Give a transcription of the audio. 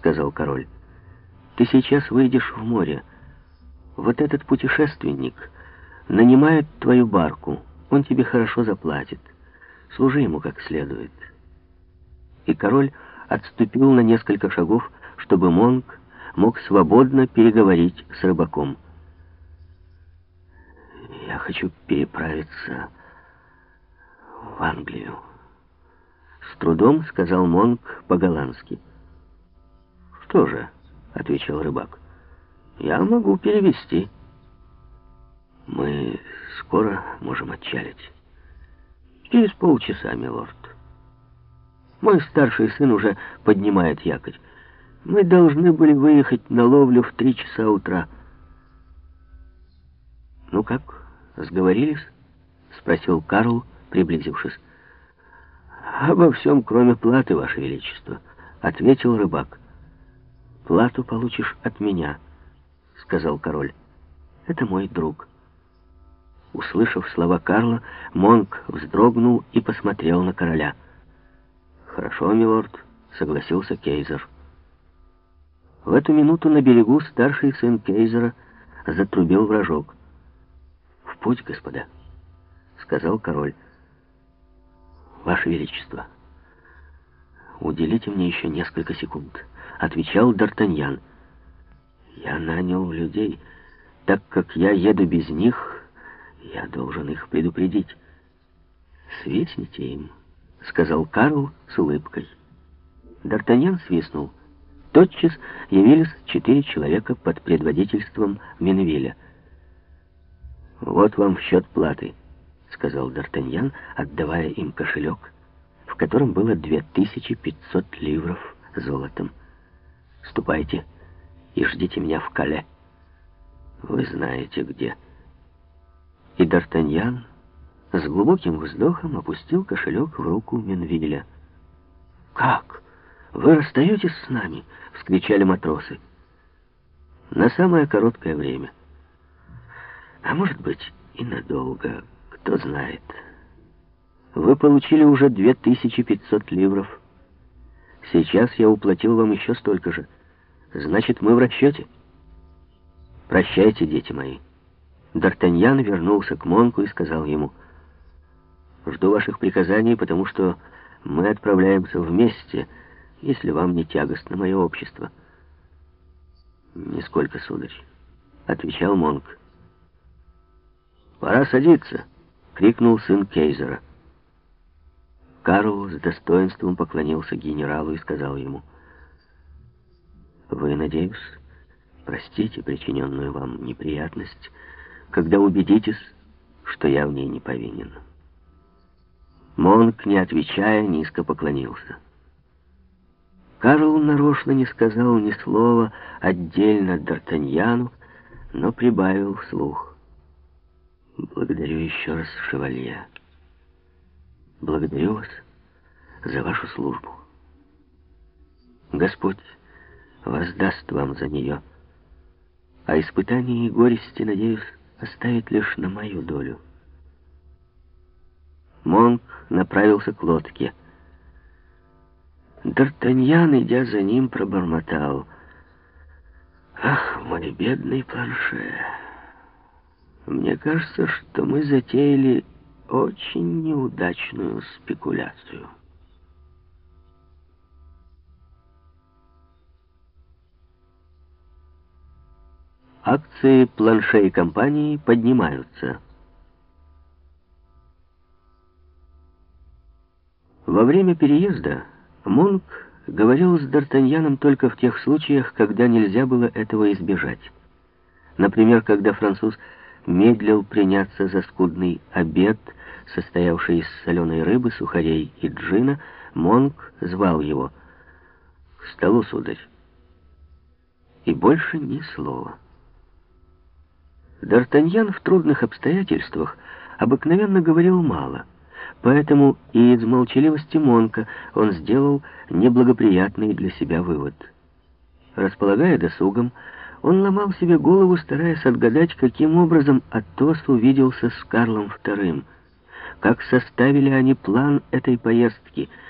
сказал король. «Ты сейчас выйдешь в море. Вот этот путешественник нанимает твою барку. Он тебе хорошо заплатит. Служи ему как следует». И король отступил на несколько шагов, чтобы Монк мог свободно переговорить с рыбаком. «Я хочу переправиться в Англию», — с трудом сказал Монк по-голландски. «Что же?» — отвечал рыбак. «Я могу перевести». «Мы скоро можем отчалить». «Через полчаса, милорд». «Мой старший сын уже поднимает якорь. Мы должны были выехать на ловлю в три часа утра». «Ну как, сговорились?» — спросил Карл, приблизившись. «Обо всем, кроме платы, Ваше Величество», — ответил рыбак. «Плату получишь от меня», — сказал король. «Это мой друг». Услышав слова Карла, Монк вздрогнул и посмотрел на короля. «Хорошо, милорд», — согласился Кейзер. В эту минуту на берегу старший сын Кейзера затрубил вражок. «В путь, господа», — сказал король. «Ваше Величество, уделите мне еще несколько секунд» отвечал Д'Артаньян. «Я нанял людей. Так как я еду без них, я должен их предупредить». «Свистните им», — сказал Карл с улыбкой. Д'Артаньян свистнул. Тотчас явились четыре человека под предводительством Минвиля. «Вот вам счет платы», — сказал Д'Артаньян, отдавая им кошелек, в котором было две тысячи пятьсот ливров золотом. Ступайте и ждите меня в Кале. Вы знаете где. И Д'Артаньян с глубоким вздохом опустил кошелек в руку Менвиля. «Как? Вы расстаетесь с нами?» — вскричали матросы. «На самое короткое время. А может быть, и надолго, кто знает. Вы получили уже 2500 ливров». Сейчас я уплатил вам еще столько же. Значит, мы в расчете. Прощайте, дети мои. Д'Артаньян вернулся к Монку и сказал ему, «Жду ваших приказаний, потому что мы отправляемся вместе, если вам не тягостно мое общество». «Нисколько, сударь», — отвечал Монк. «Пора садиться», — крикнул сын Кейзера. Карл с достоинством поклонился генералу и сказал ему, «Вы, надеюсь, простите причиненную вам неприятность, когда убедитесь, что я в ней не повинен». Монк, не отвечая, низко поклонился. Карл нарочно не сказал ни слова отдельно Д'Артаньяну, но прибавил вслух. «Благодарю еще раз, шевалье». Благодарю вас за вашу службу. Господь воздаст вам за нее, а испытания и горести, надеюсь, оставит лишь на мою долю. Монк направился к лодке. Д'Артаньян, идя за ним, пробормотал. «Ах, мой бедный планше! Мне кажется, что мы затеяли очень неудачную спекуляцию. Акции планшей компании поднимаются. Во время переезда Монк говорил с Д'Артаньяном только в тех случаях, когда нельзя было этого избежать. Например, когда француз медлил приняться за скудный обед, состоявший из соленой рыбы, сухарей и джина, Монк звал его «К столу, сударь!» И больше ни слова. Д'Артаньян в трудных обстоятельствах обыкновенно говорил мало, поэтому и из молчаливости Монка он сделал неблагоприятный для себя вывод. Располагая досугом, он ломал себе голову, стараясь отгадать, каким образом Атос увиделся с Карлом II, как составили они план этой поездки —